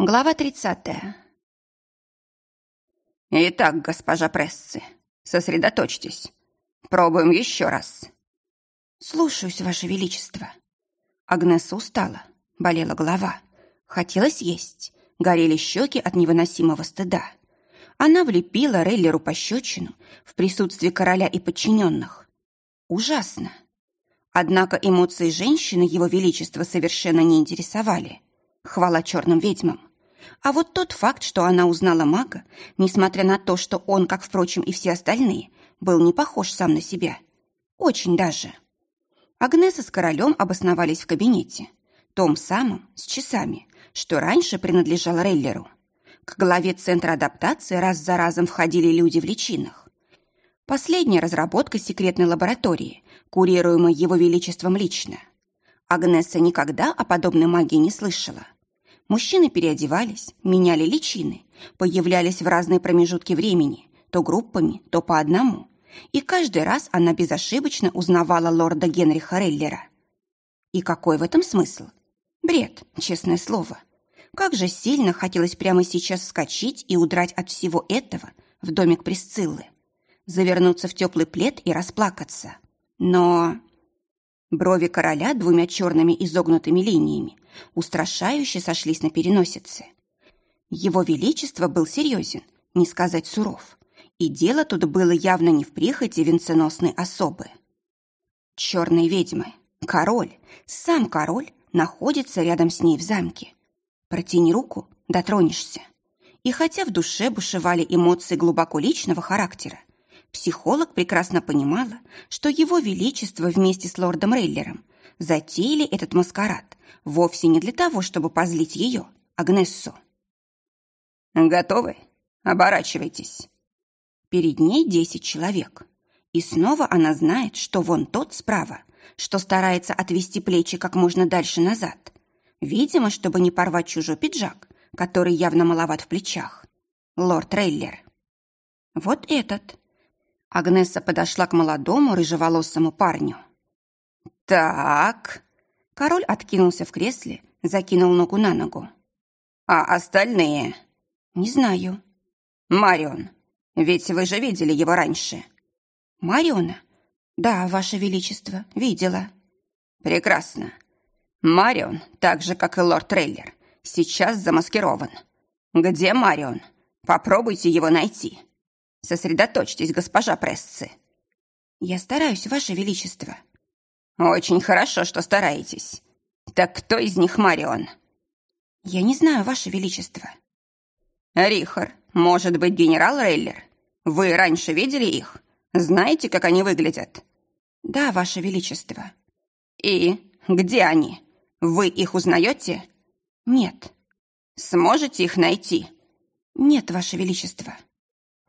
Глава 30. Итак, госпожа Прессы, сосредоточьтесь. Пробуем еще раз. Слушаюсь, Ваше Величество. Агнеса устала, болела голова. Хотелось есть, горели щеки от невыносимого стыда. Она влепила Рейлеру пощечину в присутствии короля и подчиненных. Ужасно. Однако эмоции женщины его величества совершенно не интересовали. Хвала черным ведьмам. А вот тот факт, что она узнала мага, несмотря на то, что он, как, впрочем, и все остальные, был не похож сам на себя. Очень даже. Агнеса с королем обосновались в кабинете. Том самым, с часами, что раньше принадлежал Рейлеру. К главе Центра адаптации раз за разом входили люди в личинах. Последняя разработка секретной лаборатории, курируемой его величеством лично. Агнеса никогда о подобной магии не слышала – Мужчины переодевались, меняли личины, появлялись в разные промежутки времени, то группами, то по одному. И каждый раз она безошибочно узнавала лорда Генриха Реллера. И какой в этом смысл? Бред, честное слово. Как же сильно хотелось прямо сейчас вскочить и удрать от всего этого в домик Присциллы. Завернуться в теплый плед и расплакаться. Но... Брови короля двумя черными изогнутыми линиями устрашающе сошлись на переносице. Его величество был серьезен, не сказать суров, и дело тут было явно не в прихоти венценосной особы. Черные ведьмы, король, сам король находится рядом с ней в замке. Протяни руку, дотронешься. И хотя в душе бушевали эмоции глубоко личного характера, психолог прекрасно понимала, что его величество вместе с лордом Рейлером затеяли этот маскарад вовсе не для того, чтобы позлить ее, Агнессу. «Готовы? Оборачивайтесь». Перед ней десять человек. И снова она знает, что вон тот справа, что старается отвести плечи как можно дальше назад. Видимо, чтобы не порвать чужой пиджак, который явно маловат в плечах. Лорд Рейлер. Вот этот. Агнесса подошла к молодому рыжеволосому парню. «Так...» Король откинулся в кресле, закинул ногу на ногу. «А остальные?» «Не знаю». «Марион, ведь вы же видели его раньше». «Мариона?» «Да, ваше величество, видела». «Прекрасно. Марион, так же, как и лорд Трейлер, сейчас замаскирован. Где Марион? Попробуйте его найти. Сосредоточьтесь, госпожа Прессы». «Я стараюсь, ваше величество». «Очень хорошо, что стараетесь. Так кто из них Марион?» «Я не знаю, Ваше Величество». «Рихар, может быть, генерал Рейлер? Вы раньше видели их? Знаете, как они выглядят?» «Да, Ваше Величество». «И где они? Вы их узнаете?» «Нет». «Сможете их найти?» «Нет, Ваше Величество».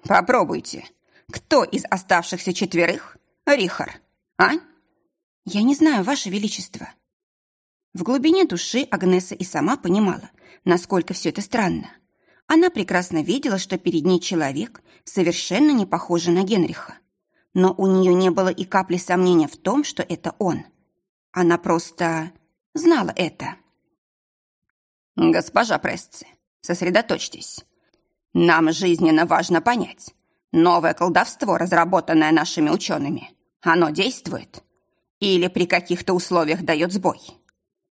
«Попробуйте. Кто из оставшихся четверых? Рихар, а?» «Я не знаю, Ваше Величество». В глубине души Агнеса и сама понимала, насколько все это странно. Она прекрасно видела, что перед ней человек, совершенно не похожий на Генриха. Но у нее не было и капли сомнения в том, что это он. Она просто знала это. «Госпожа Пресци, сосредоточьтесь. Нам жизненно важно понять. Новое колдовство, разработанное нашими учеными, оно действует?» Или при каких-то условиях дает сбой.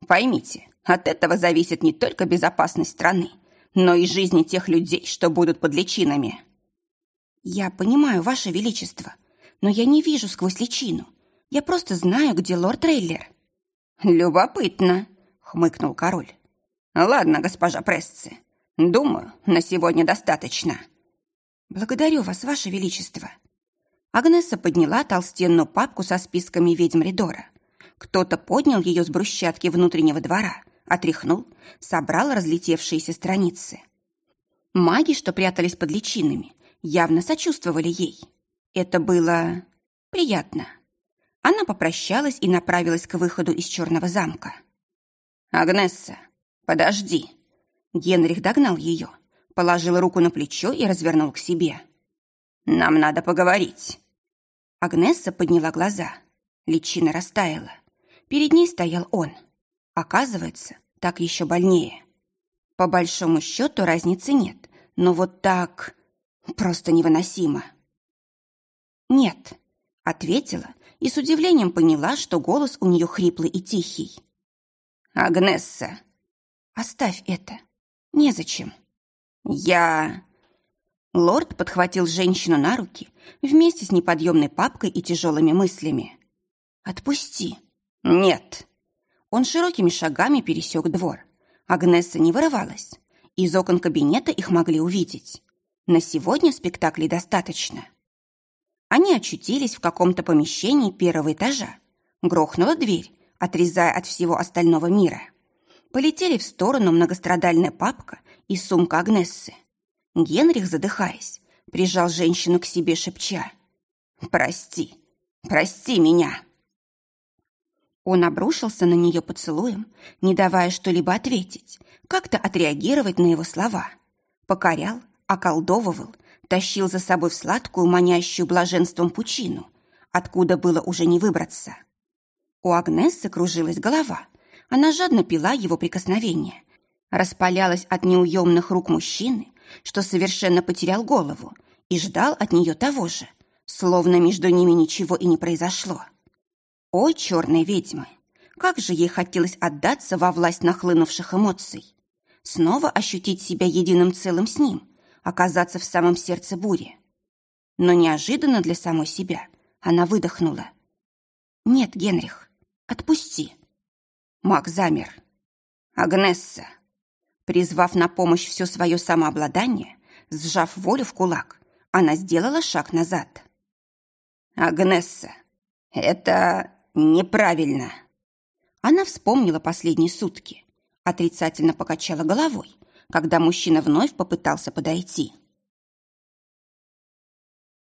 Поймите, от этого зависит не только безопасность страны, но и жизни тех людей, что будут под личинами. Я понимаю, Ваше Величество, но я не вижу сквозь личину. Я просто знаю, где лорд Трейлер. Любопытно, хмыкнул король. Ладно, госпожа Прессы, думаю, на сегодня достаточно. Благодарю вас, Ваше Величество. Агнеса подняла толстенную папку со списками ведьм Ридора. Кто-то поднял ее с брусчатки внутреннего двора, отряхнул, собрал разлетевшиеся страницы. Маги, что прятались под личинами, явно сочувствовали ей. Это было приятно. Она попрощалась и направилась к выходу из черного замка. «Агнесса, подожди!» Генрих догнал ее, положил руку на плечо и развернул к себе. «Нам надо поговорить». Агнесса подняла глаза. Личина растаяла. Перед ней стоял он. Оказывается, так еще больнее. По большому счету разницы нет, но вот так просто невыносимо. «Нет», — ответила и с удивлением поняла, что голос у нее хриплый и тихий. «Агнесса!» «Оставь это. Незачем». «Я...» Лорд подхватил женщину на руки вместе с неподъемной папкой и тяжелыми мыслями. «Отпусти». «Нет». Он широкими шагами пересек двор. Агнесса не вырывалась. Из окон кабинета их могли увидеть. На сегодня спектаклей достаточно. Они очутились в каком-то помещении первого этажа. Грохнула дверь, отрезая от всего остального мира. Полетели в сторону многострадальная папка и сумка Агнессы. Генрих, задыхаясь, прижал женщину к себе, шепча. «Прости, прости меня!» Он обрушился на нее поцелуем, не давая что-либо ответить, как-то отреагировать на его слова. Покорял, околдовывал, тащил за собой в сладкую, манящую блаженством пучину, откуда было уже не выбраться. У Агнессы кружилась голова. Она жадно пила его прикосновения, распалялась от неуемных рук мужчины, что совершенно потерял голову, и ждал от нее того же, словно между ними ничего и не произошло. Ой, черные ведьмы! Как же ей хотелось отдаться во власть нахлынувших эмоций. Снова ощутить себя единым целым с ним, оказаться в самом сердце бури. Но неожиданно для самой себя она выдохнула. «Нет, Генрих, отпусти». Мак замер. «Агнесса!» Призвав на помощь все свое самообладание, сжав волю в кулак, она сделала шаг назад. «Агнесса, это неправильно. Она вспомнила последние сутки, отрицательно покачала головой, когда мужчина вновь попытался подойти.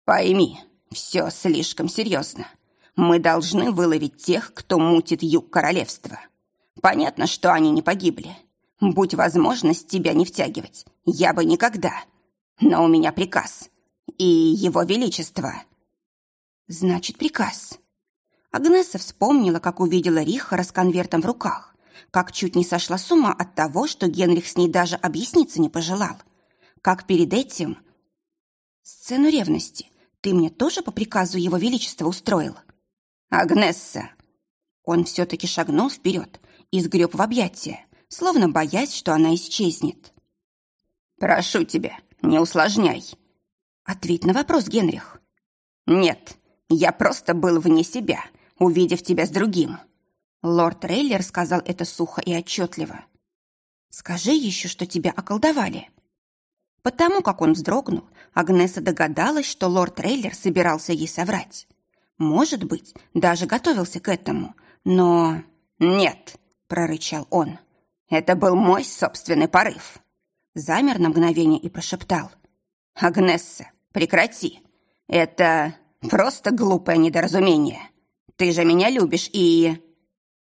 Пойми, все слишком серьезно. Мы должны выловить тех, кто мутит юг королевства. Понятно, что они не погибли. Будь возможность тебя не втягивать, я бы никогда. Но у меня приказ. И его величество. Значит, приказ. Агнеса вспомнила, как увидела Рихара с конвертом в руках, как чуть не сошла с ума от того, что Генрих с ней даже объясниться не пожелал, как перед этим... Сцену ревности ты мне тоже по приказу его величества устроил? Агнесса! Он все-таки шагнул вперед и сгреб в объятия, словно боясь, что она исчезнет. «Прошу тебя, не усложняй». «Ответь на вопрос, Генрих». «Нет, я просто был вне себя, увидев тебя с другим». Лорд Рейлер сказал это сухо и отчетливо. «Скажи еще, что тебя околдовали». Потому как он вздрогнул, Агнеса догадалась, что лорд Рейлер собирался ей соврать. Может быть, даже готовился к этому, но... «Нет», — прорычал он, — «это был мой собственный порыв». Замер на мгновение и прошептал. «Агнесса, прекрати. Это просто глупое недоразумение. Ты же меня любишь и...»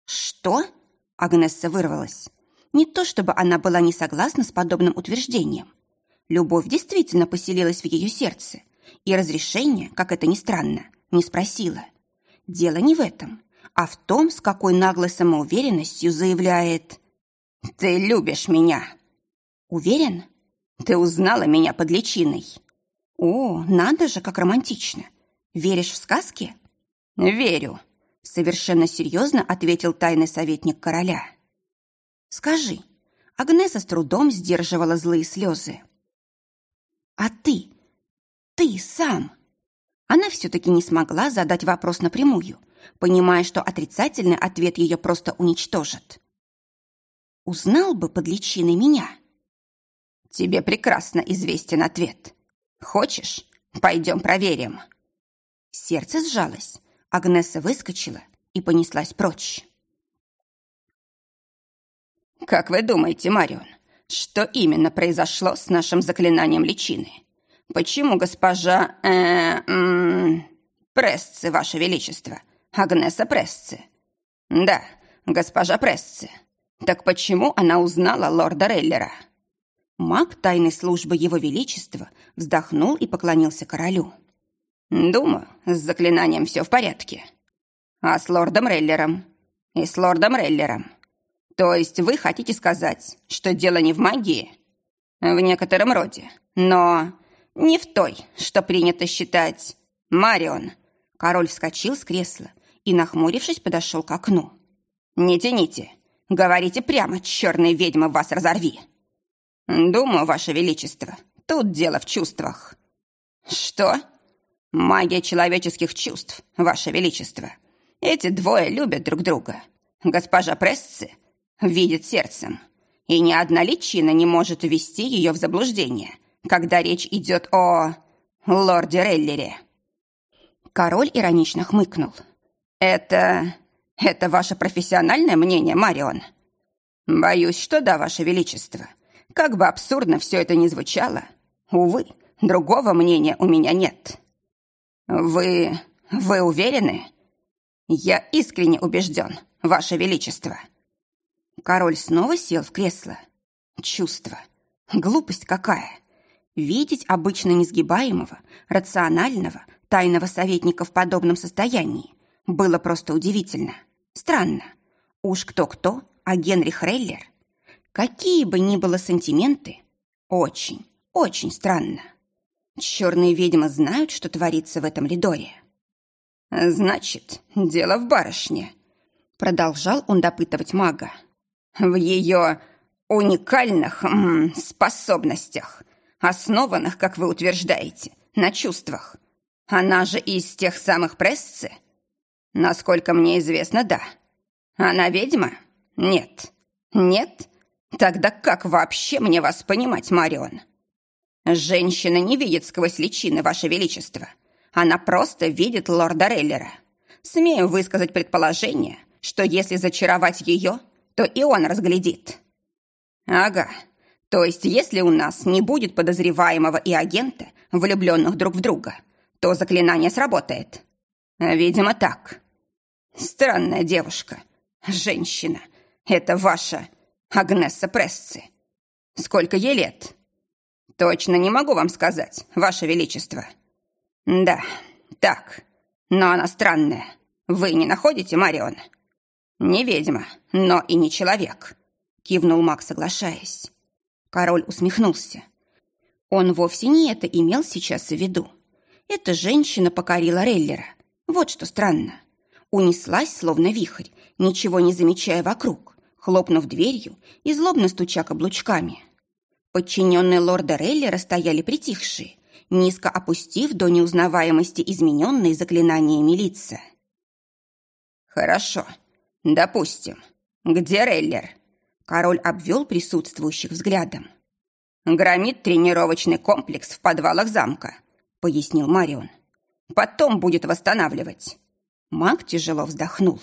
«Что?» — Агнесса вырвалась. Не то чтобы она была не согласна с подобным утверждением. Любовь действительно поселилась в ее сердце, и разрешения, как это ни странно, не спросила. Дело не в этом, а в том, с какой наглой самоуверенностью заявляет «Ты любишь меня». «Уверен?» «Ты узнала меня под личиной». «О, надо же, как романтично. Веришь в сказки?» «Верю», — совершенно серьезно ответил тайный советник короля. «Скажи». Агнеса с трудом сдерживала злые слезы. «А ты? Ты сам?» Она все-таки не смогла задать вопрос напрямую, понимая, что отрицательный ответ ее просто уничтожит. «Узнал бы под личиной меня?» «Тебе прекрасно известен ответ. Хочешь, пойдем проверим?» Сердце сжалось. Агнеса выскочила и понеслась прочь. «Как вы думаете, Марион, что именно произошло с нашим заклинанием личины? Почему госпожа... Э, э, Прессы, Ваше Величество, Агнеса Прессы? Да, госпожа Прессы. Так почему она узнала лорда Рейлера?» Маг тайной службы Его Величества вздохнул и поклонился королю. Думаю, с заклинанием все в порядке. А с лордом Рейлером? И с лордом Рейлером? То есть вы хотите сказать, что дело не в магии? В некотором роде, но не в той, что принято считать Марион. Король вскочил с кресла и, нахмурившись, подошел к окну. «Не тяните. Говорите прямо, черные ведьмы, вас разорви!» «Думаю, Ваше Величество, тут дело в чувствах». «Что?» «Магия человеческих чувств, Ваше Величество. Эти двое любят друг друга. Госпожа Прессы видит сердцем, и ни одна личина не может ввести ее в заблуждение, когда речь идет о лорде Реллере». Король иронично хмыкнул. «Это... это ваше профессиональное мнение, Марион?» «Боюсь, что да, ваше величество. Как бы абсурдно все это ни звучало, увы, другого мнения у меня нет». «Вы... вы уверены?» «Я искренне убежден, ваше величество». Король снова сел в кресло. Чувство. Глупость какая. Видеть обычно несгибаемого, рационального, тайного советника в подобном состоянии было просто удивительно. Странно. Уж кто-кто, а Генрих Рейлер. Какие бы ни было сантименты, очень, очень странно. Черные ведьмы знают, что творится в этом лидоре. «Значит, дело в барышне», — продолжал он допытывать мага. «В ее уникальных м -м, способностях, основанных, как вы утверждаете, на чувствах. Она же из тех самых прессцы? Насколько мне известно, да. Она ведьма? Нет. Нет? Тогда как вообще мне вас понимать, Марион? Женщина не видит сквозь личины, Ваше Величество. Она просто видит лорда Рейлера. Смею высказать предположение, что если зачаровать ее, то и он разглядит. Ага. То есть, если у нас не будет подозреваемого и агента, влюбленных друг в друга, то заклинание сработает. Видимо, так. Странная девушка. Женщина. Это ваша Агнесса Прессы. Сколько ей лет? Точно не могу вам сказать, ваше величество. Да, так. Но она странная. Вы не находите, Марион? Не ведьма, но и не человек. Кивнул Мак, соглашаясь. Король усмехнулся. Он вовсе не это имел сейчас в виду. Эта женщина покорила Реллера. Вот что странно. Унеслась, словно вихрь, ничего не замечая вокруг, хлопнув дверью и злобно стуча каблучками. Подчиненные лорда Реллера стояли притихшие, низко опустив до неузнаваемости измененные заклинаниями лица. «Хорошо. Допустим. Где Рейлер?» Король обвел присутствующих взглядом. «Громит тренировочный комплекс в подвалах замка пояснил Марион. Потом будет восстанавливать. Маг тяжело вздохнул.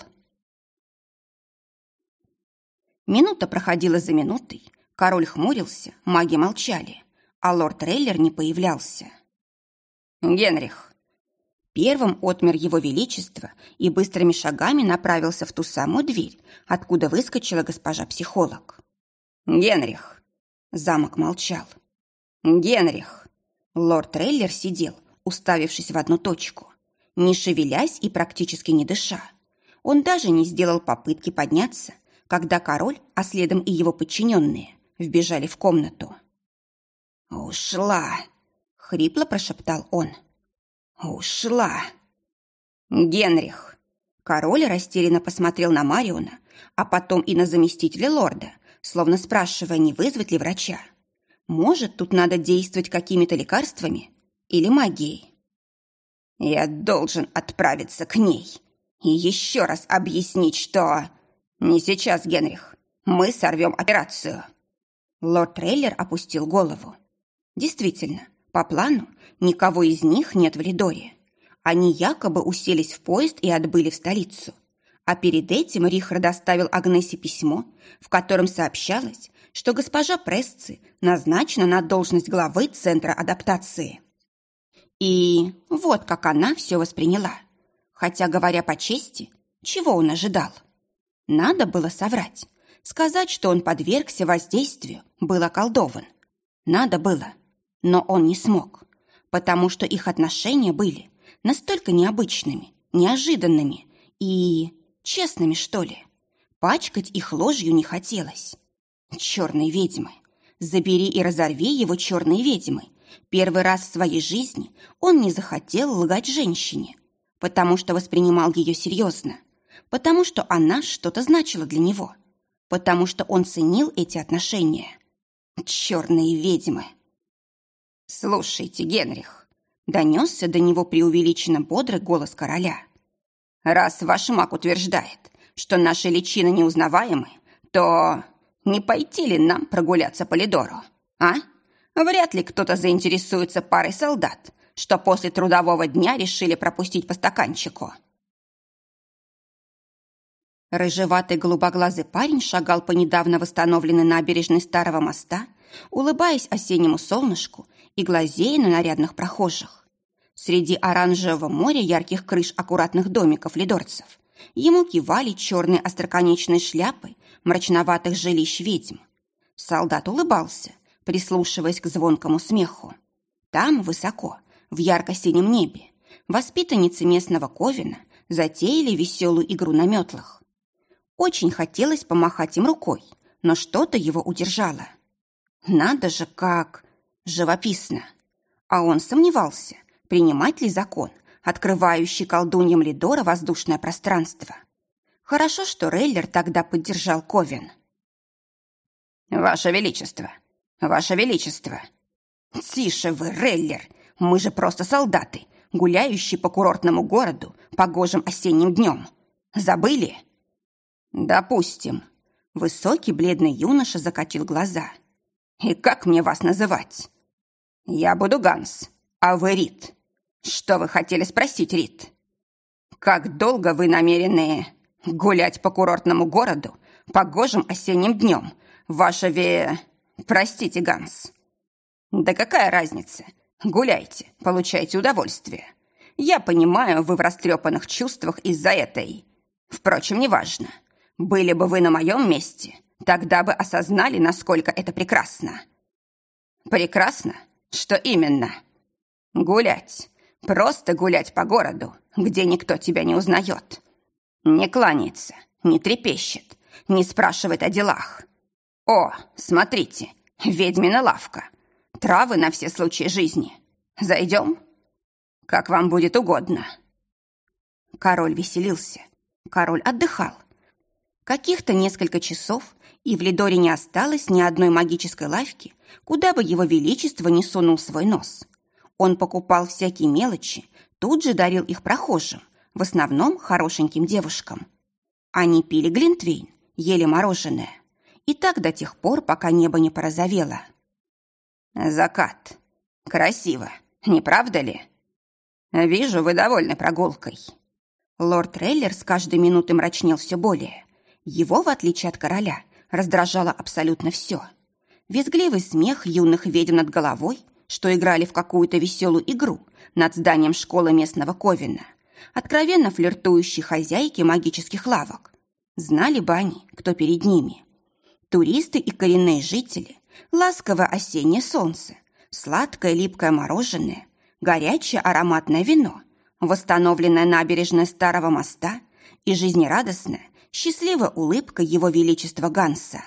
Минута проходила за минутой. Король хмурился, маги молчали, а лорд Рейлер не появлялся. «Генрих!» Первым отмер его величество и быстрыми шагами направился в ту самую дверь, откуда выскочила госпожа-психолог. «Генрих!» Замок молчал. «Генрих!» Лорд Трейлер сидел, уставившись в одну точку, не шевелясь и практически не дыша. Он даже не сделал попытки подняться, когда король, а следом и его подчиненные, вбежали в комнату. «Ушла!» — хрипло прошептал он. «Ушла!» «Генрих!» Король растерянно посмотрел на Мариона, а потом и на заместителя лорда, словно спрашивая, не вызвать ли врача. Может, тут надо действовать какими-то лекарствами или магией? Я должен отправиться к ней и еще раз объяснить, что... Не сейчас, Генрих. Мы сорвем операцию. Лорд Трейлер опустил голову. Действительно, по плану никого из них нет в Лидоре. Они якобы уселись в поезд и отбыли в столицу. А перед этим Рихар доставил Агнесе письмо, в котором сообщалось, что госпожа Пресци назначена на должность главы Центра адаптации. И вот как она все восприняла. Хотя, говоря по чести, чего он ожидал? Надо было соврать, сказать, что он подвергся воздействию, был околдован. Надо было, но он не смог, потому что их отношения были настолько необычными, неожиданными и честными, что ли. Пачкать их ложью не хотелось. Черные ведьмы. Забери и разорви его черные ведьмы. Первый раз в своей жизни он не захотел лгать женщине, потому что воспринимал ее серьезно, потому что она что-то значила для него, потому что он ценил эти отношения. Черные ведьмы. «Слушайте, Генрих», — донесся до него преувеличенно бодрый голос короля. «Раз ваш маг утверждает, что наши личины неузнаваемы, то не пойти ли нам прогуляться по Лидору, а? Вряд ли кто-то заинтересуется парой солдат, что после трудового дня решили пропустить по стаканчику». Рыжеватый голубоглазый парень шагал по недавно восстановленной набережной Старого моста, улыбаясь осеннему солнышку и глазея на нарядных прохожих. Среди оранжевого моря ярких крыш аккуратных домиков лидорцев ему кивали черные остроконечные шляпы мрачноватых жилищ ведьм. Солдат улыбался, прислушиваясь к звонкому смеху. Там, высоко, в ярко-синем небе, воспитанницы местного Ковина затеяли веселую игру на метлах. Очень хотелось помахать им рукой, но что-то его удержало. Надо же, как живописно. А он сомневался, принимать ли закон, открывающий колдуньям Лидора воздушное пространство. Хорошо, что Рейлер тогда поддержал Ковен. «Ваше Величество! Ваше Величество!» «Тише вы, Рейлер! Мы же просто солдаты, гуляющие по курортному городу погожим осенним днем. Забыли?» «Допустим». Высокий бледный юноша закатил глаза. «И как мне вас называть?» «Я буду Ганс, а вы Рит. Что вы хотели спросить, Рит?» «Как долго вы намерены гулять по курортному городу погожим осенним днем, ваша ве... Простите, Ганс». «Да какая разница? Гуляйте, получайте удовольствие. Я понимаю, вы в растрепанных чувствах из-за этой. Впрочем, неважно. Были бы вы на моем месте, тогда бы осознали, насколько это прекрасно. Прекрасно? Что именно? Гулять. Просто гулять по городу, где никто тебя не узнает. Не кланяется, не трепещет, не спрашивает о делах. О, смотрите, ведьмина лавка. Травы на все случаи жизни. Зайдем? Как вам будет угодно. Король веселился. Король отдыхал. Каких-то несколько часов, и в Лидоре не осталось ни одной магической лавки, куда бы его величество не сунул свой нос. Он покупал всякие мелочи, тут же дарил их прохожим, в основном хорошеньким девушкам. Они пили глинтвейн, ели мороженое. И так до тех пор, пока небо не порозовело. Закат. Красиво, не правда ли? Вижу, вы довольны прогулкой. Лорд Рейлер с каждой минутой мрачнел все более. Его, в отличие от короля, раздражало абсолютно все. Визгливый смех юных ведьм над головой, что играли в какую-то веселую игру над зданием школы местного Ковина, откровенно флиртующие хозяйки магических лавок. Знали бы они, кто перед ними. Туристы и коренные жители, ласковое осеннее солнце, сладкое липкое мороженое, горячее ароматное вино, восстановленная набережная Старого моста и жизнерадостная, счастливая улыбка его величества Ганса.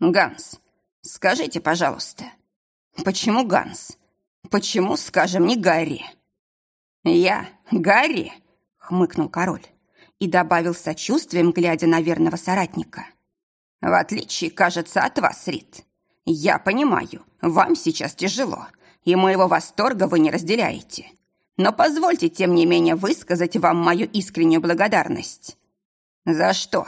«Ганс, скажите, пожалуйста, почему Ганс? Почему, скажем, не Гарри?» «Я Гарри?» — хмыкнул король и добавил сочувствием, глядя на верного соратника. «В отличие, кажется, от вас, Рит. Я понимаю, вам сейчас тяжело, и моего восторга вы не разделяете. Но позвольте, тем не менее, высказать вам мою искреннюю благодарность. «За что?»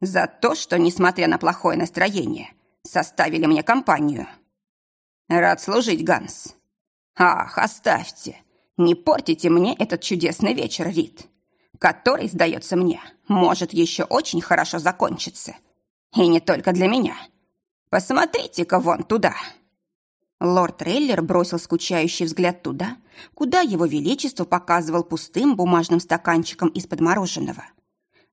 «За то, что, несмотря на плохое настроение, составили мне компанию». «Рад служить, Ганс». «Ах, оставьте! Не портите мне этот чудесный вечер, Рид, который, сдается мне, может еще очень хорошо закончиться. И не только для меня. Посмотрите-ка вон туда!» Лорд Рейлер бросил скучающий взгляд туда, куда его величество показывал пустым бумажным стаканчиком из-под мороженого –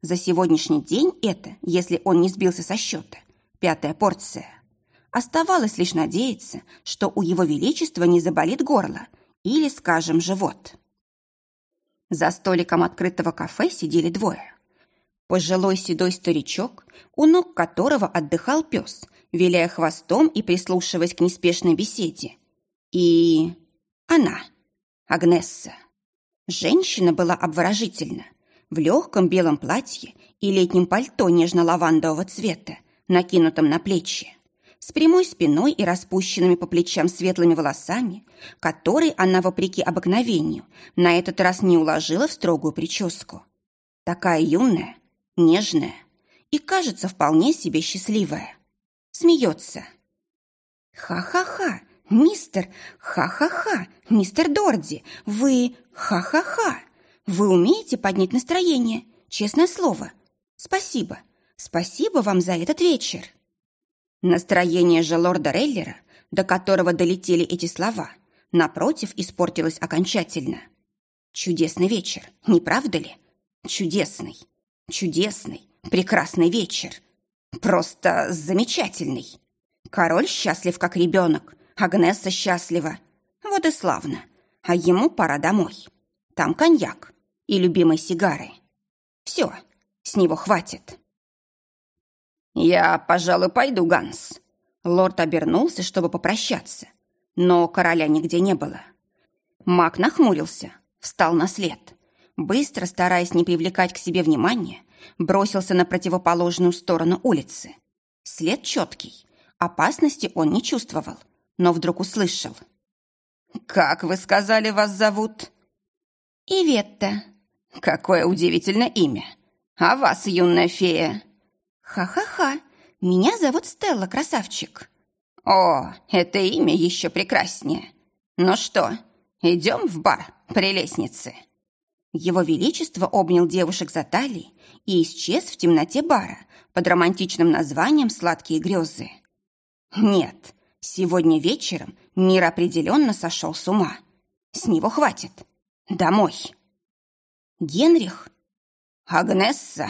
за сегодняшний день это, если он не сбился со счета, пятая порция. Оставалось лишь надеяться, что у его величества не заболит горло или, скажем, живот. За столиком открытого кафе сидели двое. Пожилой седой старичок, у ног которого отдыхал пес, виляя хвостом и прислушиваясь к неспешной беседе. И она, Агнесса. Женщина была обворожительна. В легком белом платье и летнем пальто нежно-лавандового цвета, накинутом на плечи, с прямой спиной и распущенными по плечам светлыми волосами, которые она, вопреки обыкновению, на этот раз не уложила в строгую прическу. Такая юная, нежная и, кажется, вполне себе счастливая. Смеется. «Ха-ха-ха, мистер, ха-ха-ха, мистер Дорди, вы ха-ха-ха, вы умеете поднять настроение, честное слово. Спасибо, спасибо вам за этот вечер». Настроение же лорда Рейлера, до которого долетели эти слова, напротив, испортилось окончательно. Чудесный вечер, не правда ли? Чудесный, чудесный, прекрасный вечер. Просто замечательный. Король счастлив, как ребенок. Агнесса счастлива. Вот и славно. А ему пора домой. Там коньяк и любимые сигары. Все, с него хватит. «Я, пожалуй, пойду, Ганс». Лорд обернулся, чтобы попрощаться, но короля нигде не было. Маг нахмурился, встал на след. Быстро, стараясь не привлекать к себе внимания, бросился на противоположную сторону улицы. След четкий. Опасности он не чувствовал, но вдруг услышал. «Как вы сказали, вас зовут?» «Иветта». «Какое удивительное имя! А вас, юная фея?» «Ха-ха-ха! Меня зовут Стелла, красавчик!» «О, это имя еще прекраснее! Ну что, идем в бар при лестнице?» Его Величество обнял девушек за талии и исчез в темноте бара под романтичным названием «Сладкие грезы». Нет, сегодня вечером мир определенно сошел с ума. С него хватит. Домой. Генрих? Агнесса?